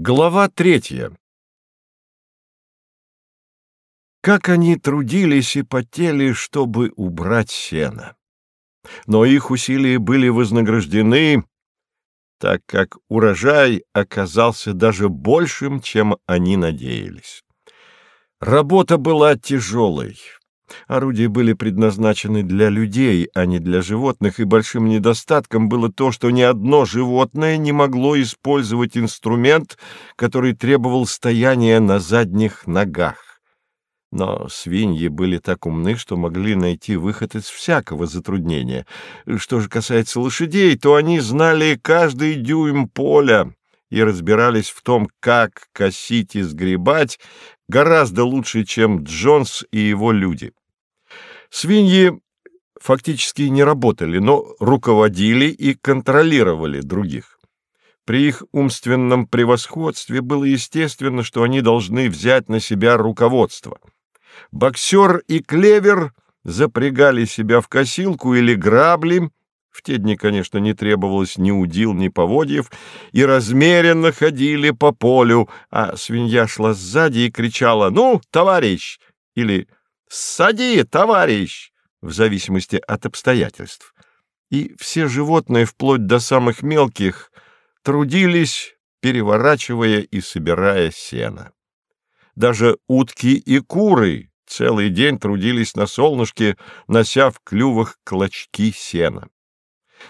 Глава третья Как они трудились и потели, чтобы убрать сено. Но их усилия были вознаграждены, так как урожай оказался даже большим, чем они надеялись. Работа была тяжелой. Орудия были предназначены для людей, а не для животных, и большим недостатком было то, что ни одно животное не могло использовать инструмент, который требовал стояния на задних ногах. Но свиньи были так умны, что могли найти выход из всякого затруднения. Что же касается лошадей, то они знали каждый дюйм поля и разбирались в том, как косить и сгребать, гораздо лучше, чем Джонс и его люди. Свиньи фактически не работали, но руководили и контролировали других. При их умственном превосходстве было естественно, что они должны взять на себя руководство. Боксер и клевер запрягали себя в косилку или грабли, в те дни, конечно, не требовалось ни удил, ни поводьев, и размеренно ходили по полю, а свинья шла сзади и кричала «Ну, товарищ!» или «Сади, товарищ!» в зависимости от обстоятельств. И все животные, вплоть до самых мелких, трудились, переворачивая и собирая сено. Даже утки и куры целый день трудились на солнышке, нося в клювах клочки сена.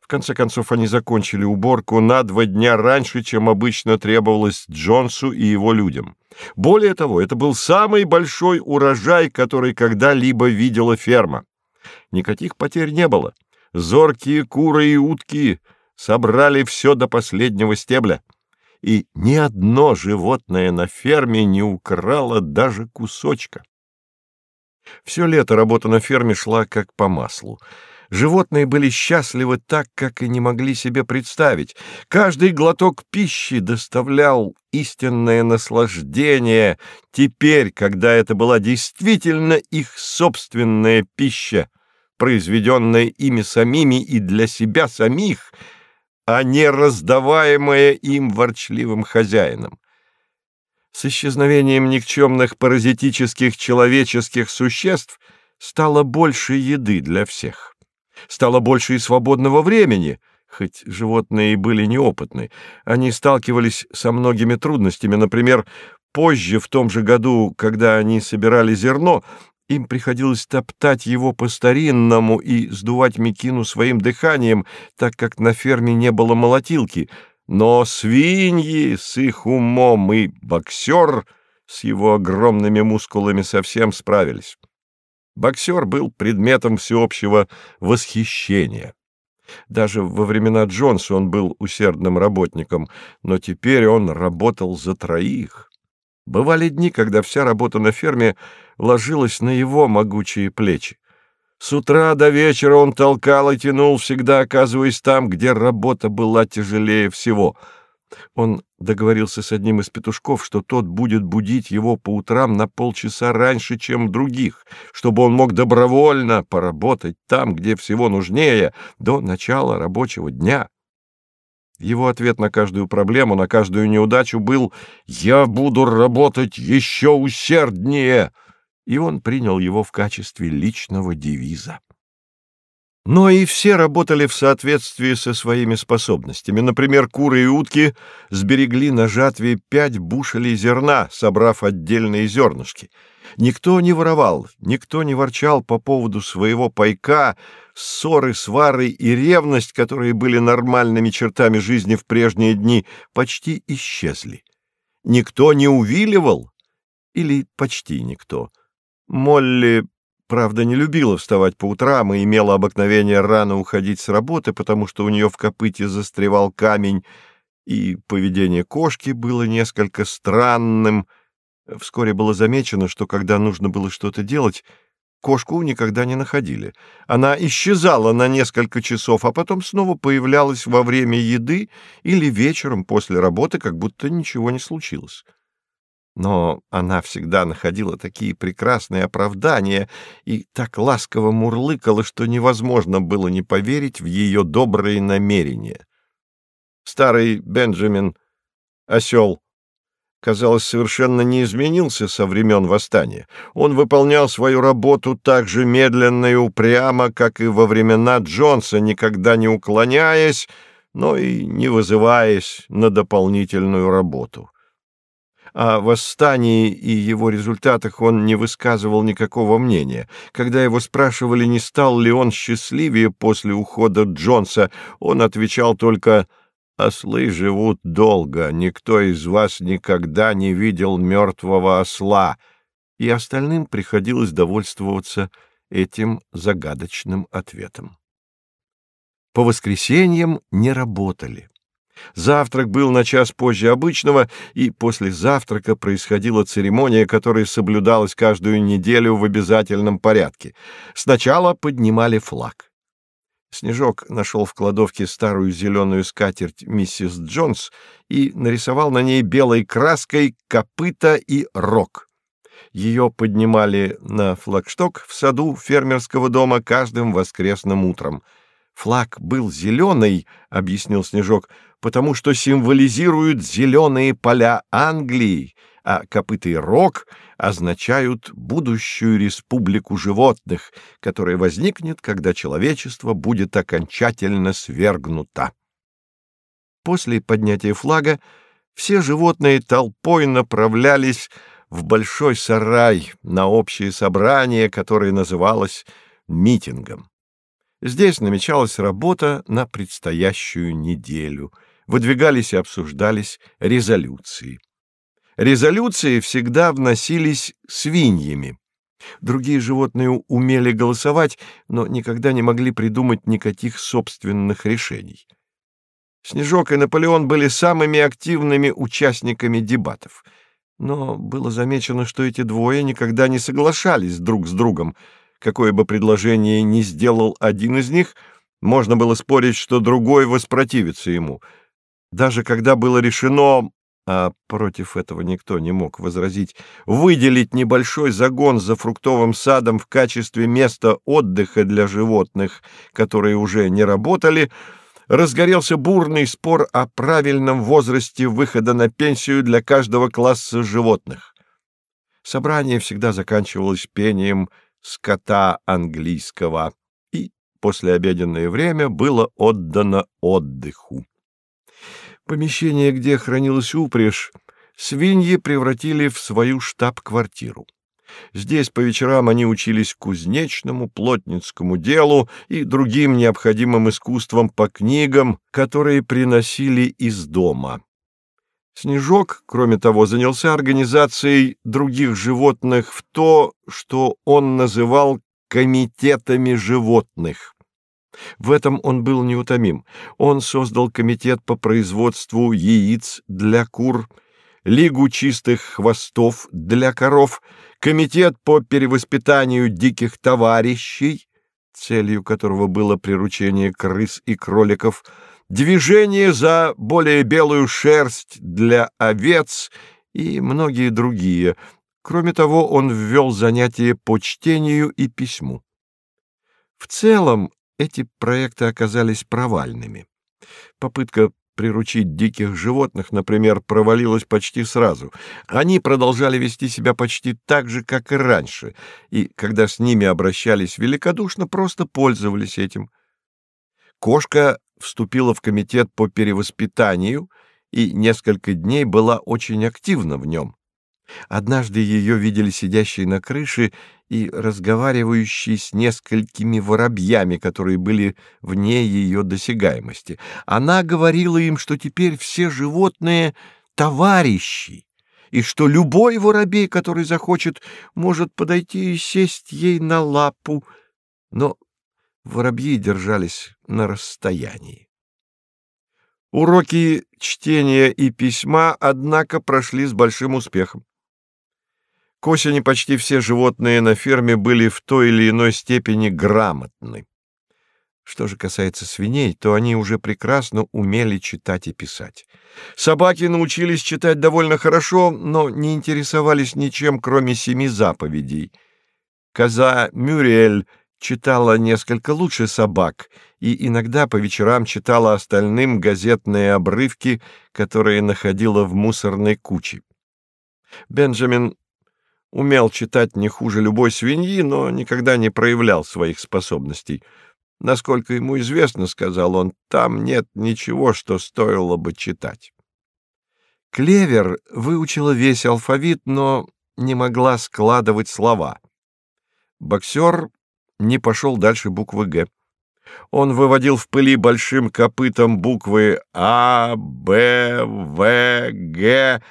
В конце концов, они закончили уборку на два дня раньше, чем обычно требовалось Джонсу и его людям. Более того, это был самый большой урожай, который когда-либо видела ферма. Никаких потерь не было. Зоркие куры и утки собрали все до последнего стебля. И ни одно животное на ферме не украло даже кусочка. Все лето работа на ферме шла как по маслу. Животные были счастливы так, как и не могли себе представить. Каждый глоток пищи доставлял истинное наслаждение теперь, когда это была действительно их собственная пища, произведенная ими самими и для себя самих, а не раздаваемая им ворчливым хозяином. С исчезновением никчемных паразитических человеческих существ стало больше еды для всех стало больше и свободного времени, хоть животные и были неопытны. Они сталкивались со многими трудностями. Например, позже, в том же году, когда они собирали зерно, им приходилось топтать его по-старинному и сдувать мекину своим дыханием, так как на ферме не было молотилки. Но свиньи с их умом и боксер с его огромными мускулами совсем справились. Боксер был предметом всеобщего восхищения. Даже во времена Джонса он был усердным работником, но теперь он работал за троих. Бывали дни, когда вся работа на ферме ложилась на его могучие плечи. С утра до вечера он толкал и тянул, всегда оказываясь там, где работа была тяжелее всего — он договорился с одним из петушков, что тот будет будить его по утрам на полчаса раньше, чем других, чтобы он мог добровольно поработать там, где всего нужнее, до начала рабочего дня. Его ответ на каждую проблему, на каждую неудачу был «Я буду работать еще усерднее», и он принял его в качестве личного девиза. Но и все работали в соответствии со своими способностями. Например, куры и утки сберегли на жатве пять бушелей зерна, собрав отдельные зернышки. Никто не воровал, никто не ворчал по поводу своего пайка, ссоры, свары и ревность, которые были нормальными чертами жизни в прежние дни, почти исчезли. Никто не увиливал, или почти никто. Молли правда, не любила вставать по утрам и имела обыкновение рано уходить с работы, потому что у нее в копыте застревал камень, и поведение кошки было несколько странным. Вскоре было замечено, что когда нужно было что-то делать, кошку никогда не находили. Она исчезала на несколько часов, а потом снова появлялась во время еды или вечером после работы, как будто ничего не случилось. Но она всегда находила такие прекрасные оправдания и так ласково мурлыкала, что невозможно было не поверить в ее добрые намерения. Старый Бенджамин, осел, казалось, совершенно не изменился со времен восстания. Он выполнял свою работу так же медленно и упрямо, как и во времена Джонса, никогда не уклоняясь, но и не вызываясь на дополнительную работу. О восстании и его результатах он не высказывал никакого мнения. Когда его спрашивали, не стал ли он счастливее после ухода Джонса, он отвечал только «Ослы живут долго, никто из вас никогда не видел мертвого осла», и остальным приходилось довольствоваться этим загадочным ответом. По воскресеньям не работали. Завтрак был на час позже обычного, и после завтрака происходила церемония, которая соблюдалась каждую неделю в обязательном порядке. Сначала поднимали флаг. Снежок нашел в кладовке старую зеленую скатерть миссис Джонс и нарисовал на ней белой краской копыта и рог. Ее поднимали на флагшток в саду фермерского дома каждым воскресным утром. Флаг был зеленый, — объяснил Снежок, — потому что символизируют зеленые поля Англии, а копыта и рог означают будущую республику животных, которая возникнет, когда человечество будет окончательно свергнуто. После поднятия флага все животные толпой направлялись в большой сарай на общее собрание, которое называлось митингом. Здесь намечалась работа на предстоящую неделю. Выдвигались и обсуждались резолюции. Резолюции всегда вносились свиньями. Другие животные умели голосовать, но никогда не могли придумать никаких собственных решений. Снежок и Наполеон были самыми активными участниками дебатов. Но было замечено, что эти двое никогда не соглашались друг с другом — какое бы предложение ни сделал один из них, можно было спорить, что другой воспротивится ему. Даже когда было решено, а против этого никто не мог возразить, выделить небольшой загон за фруктовым садом в качестве места отдыха для животных, которые уже не работали, разгорелся бурный спор о правильном возрасте выхода на пенсию для каждого класса животных. Собрание всегда заканчивалось пением скота английского, и послеобеденное время было отдано отдыху. Помещение, где хранилась упряжь, свиньи превратили в свою штаб-квартиру. Здесь по вечерам они учились кузнечному, плотницкому делу и другим необходимым искусствам по книгам, которые приносили из дома. Снежок, кроме того, занялся организацией других животных в то, что он называл комитетами животных. В этом он был неутомим. Он создал комитет по производству яиц для кур, лигу чистых хвостов для коров, комитет по перевоспитанию диких товарищей, целью которого было приручение крыс и кроликов, движение за более белую шерсть для овец и многие другие. Кроме того, он ввел занятия по чтению и письму. В целом, эти проекты оказались провальными. Попытка приручить диких животных, например, провалилась почти сразу. Они продолжали вести себя почти так же, как и раньше, и, когда с ними обращались великодушно, просто пользовались этим. Кошка вступила в комитет по перевоспитанию и несколько дней была очень активна в нем. Однажды ее видели сидящей на крыше и разговаривающей с несколькими воробьями, которые были вне ее досягаемости. Она говорила им, что теперь все животные — товарищи, и что любой воробей, который захочет, может подойти и сесть ей на лапу. Но воробьи держались на расстоянии. Уроки чтения и письма, однако, прошли с большим успехом. К осени почти все животные на ферме были в той или иной степени грамотны. Что же касается свиней, то они уже прекрасно умели читать и писать. Собаки научились читать довольно хорошо, но не интересовались ничем, кроме семи заповедей. Коза Мюриэль читала несколько лучше собак и иногда по вечерам читала остальным газетные обрывки, которые находила в мусорной куче. Бенджамин умел читать не хуже любой свиньи, но никогда не проявлял своих способностей. Насколько ему известно, — сказал он, — там нет ничего, что стоило бы читать. Клевер выучила весь алфавит, но не могла складывать слова. Боксер не пошел дальше буквы «Г». Он выводил в пыли большим копытом буквы А, Б, В, Г,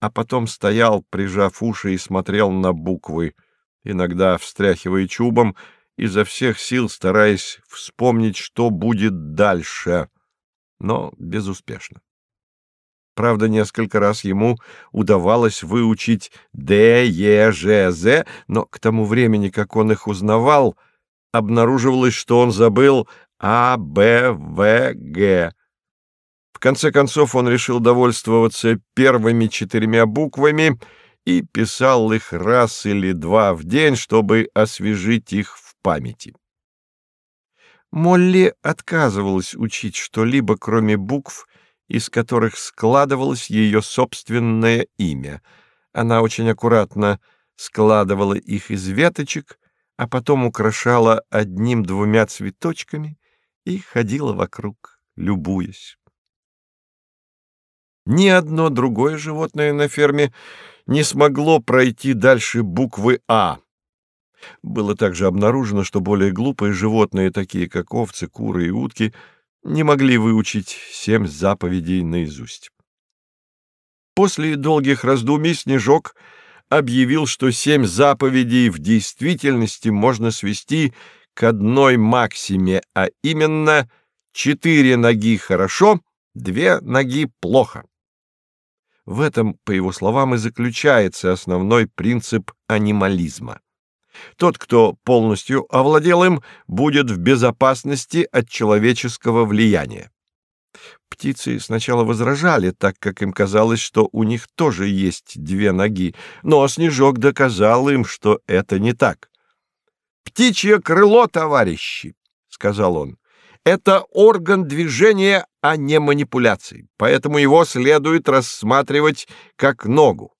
а потом стоял, прижав уши, и смотрел на буквы, иногда встряхивая чубом, изо всех сил стараясь вспомнить, что будет дальше, но безуспешно. Правда, несколько раз ему удавалось выучить Д, Е, Ж, З, но к тому времени, как он их узнавал, обнаруживалось, что он забыл А, Б, В, Г. В конце концов он решил довольствоваться первыми четырьмя буквами и писал их раз или два в день, чтобы освежить их в памяти. Молли отказывалась учить что-либо, кроме букв, из которых складывалось ее собственное имя. Она очень аккуратно складывала их из веточек, а потом украшала одним-двумя цветочками и ходила вокруг, любуясь. Ни одно другое животное на ферме не смогло пройти дальше буквы «А». Было также обнаружено, что более глупые животные, такие как овцы, куры и утки, не могли выучить семь заповедей наизусть. После долгих раздумий Снежок объявил, что семь заповедей в действительности можно свести к одной максиме, а именно четыре ноги хорошо, две ноги плохо. В этом, по его словам, и заключается основной принцип анимализма. Тот, кто полностью овладел им, будет в безопасности от человеческого влияния. Птицы сначала возражали, так как им казалось, что у них тоже есть две ноги, но Снежок доказал им, что это не так. «Птичье крыло, товарищи!» — сказал он. «Это орган движения, а не манипуляций, поэтому его следует рассматривать как ногу.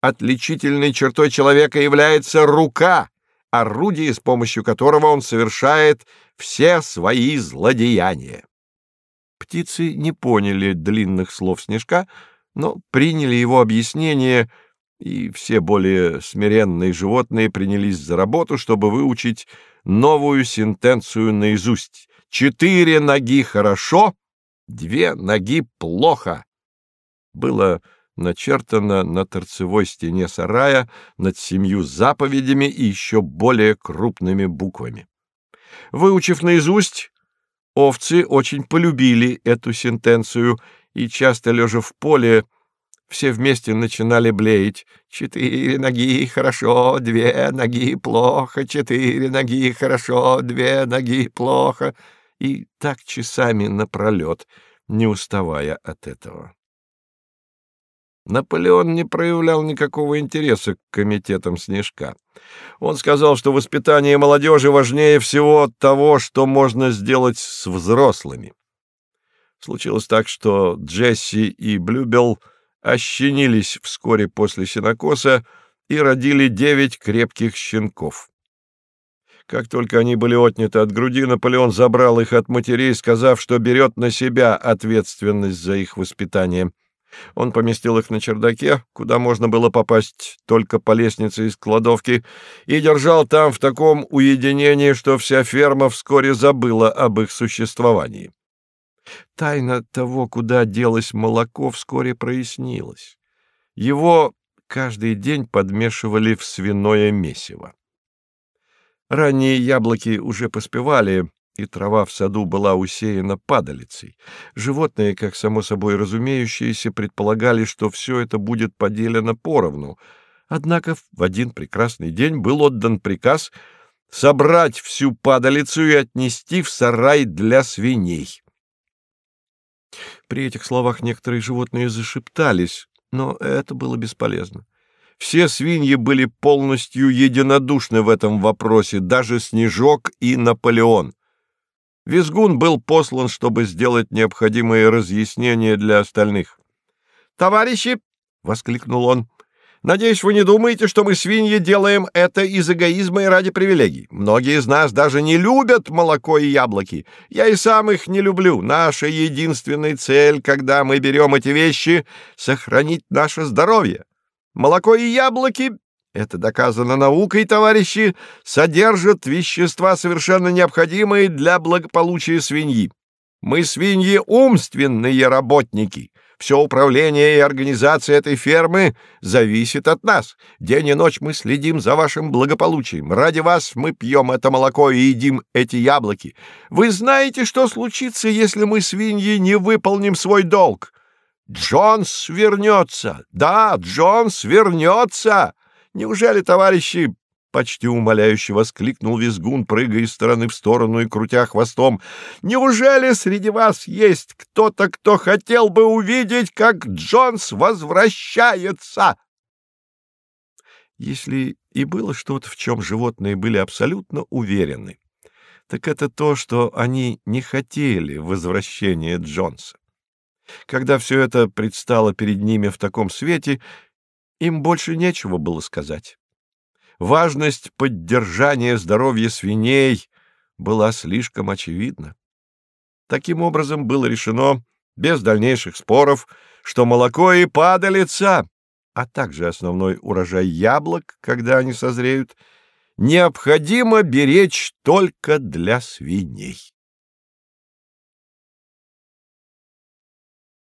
Отличительной чертой человека является рука, орудие, с помощью которого он совершает все свои злодеяния. Птицы не поняли длинных слов Снежка, но приняли его объяснение, и все более смиренные животные принялись за работу, чтобы выучить новую сентенцию наизусть. «Четыре ноги хорошо, две ноги плохо». Было начертано на торцевой стене сарая над семью заповедями и еще более крупными буквами. Выучив наизусть, овцы очень полюбили эту сентенцию, и часто, лежа в поле, все вместе начинали блеять. «Четыре ноги хорошо, две ноги плохо, четыре ноги хорошо, две ноги плохо». И так часами напролет, не уставая от этого. Наполеон не проявлял никакого интереса к комитетам Снежка. Он сказал, что воспитание молодежи важнее всего того, что можно сделать с взрослыми. Случилось так, что Джесси и Блюбел ощенились вскоре после сенокоса и родили девять крепких щенков. Как только они были отняты от груди, Наполеон забрал их от матерей, сказав, что берет на себя ответственность за их воспитание — он поместил их на чердаке, куда можно было попасть только по лестнице из кладовки, и держал там в таком уединении, что вся ферма вскоре забыла об их существовании. Тайна того, куда делось молоко, вскоре прояснилась. Его каждый день подмешивали в свиное месиво. Ранние яблоки уже поспевали, и трава в саду была усеяна падалицей. Животные, как само собой разумеющиеся, предполагали, что все это будет поделено поровну. Однако в один прекрасный день был отдан приказ собрать всю падалицу и отнести в сарай для свиней. При этих словах некоторые животные зашептались, но это было бесполезно. Все свиньи были полностью единодушны в этом вопросе, даже Снежок и Наполеон. Визгун был послан, чтобы сделать необходимые разъяснения для остальных. «Товарищи!» — воскликнул он. Надеюсь, вы не думаете, что мы, свиньи, делаем это из эгоизма и ради привилегий. Многие из нас даже не любят молоко и яблоки. Я и сам их не люблю. Наша единственная цель, когда мы берем эти вещи — сохранить наше здоровье. Молоко и яблоки — это доказано наукой, товарищи — содержат вещества, совершенно необходимые для благополучия свиньи. Мы, свиньи, умственные работники — все управление и организация этой фермы зависит от нас. День и ночь мы следим за вашим благополучием. Ради вас мы пьем это молоко и едим эти яблоки. Вы знаете, что случится, если мы, свиньи, не выполним свой долг? Джонс вернется. Да, Джонс вернется. Неужели, товарищи, — почти умоляюще воскликнул визгун, прыгая из стороны в сторону и крутя хвостом. «Неужели среди вас есть кто-то, кто хотел бы увидеть, как Джонс возвращается?» Если и было что-то, в чем животные были абсолютно уверены, так это то, что они не хотели возвращения Джонса. Когда все это предстало перед ними в таком свете, им больше нечего было сказать важность поддержания здоровья свиней была слишком очевидна. Таким образом было решено, без дальнейших споров, что молоко и падалица, а также основной урожай яблок, когда они созреют, необходимо беречь только для свиней.